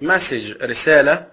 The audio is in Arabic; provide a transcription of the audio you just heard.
مسج رسالة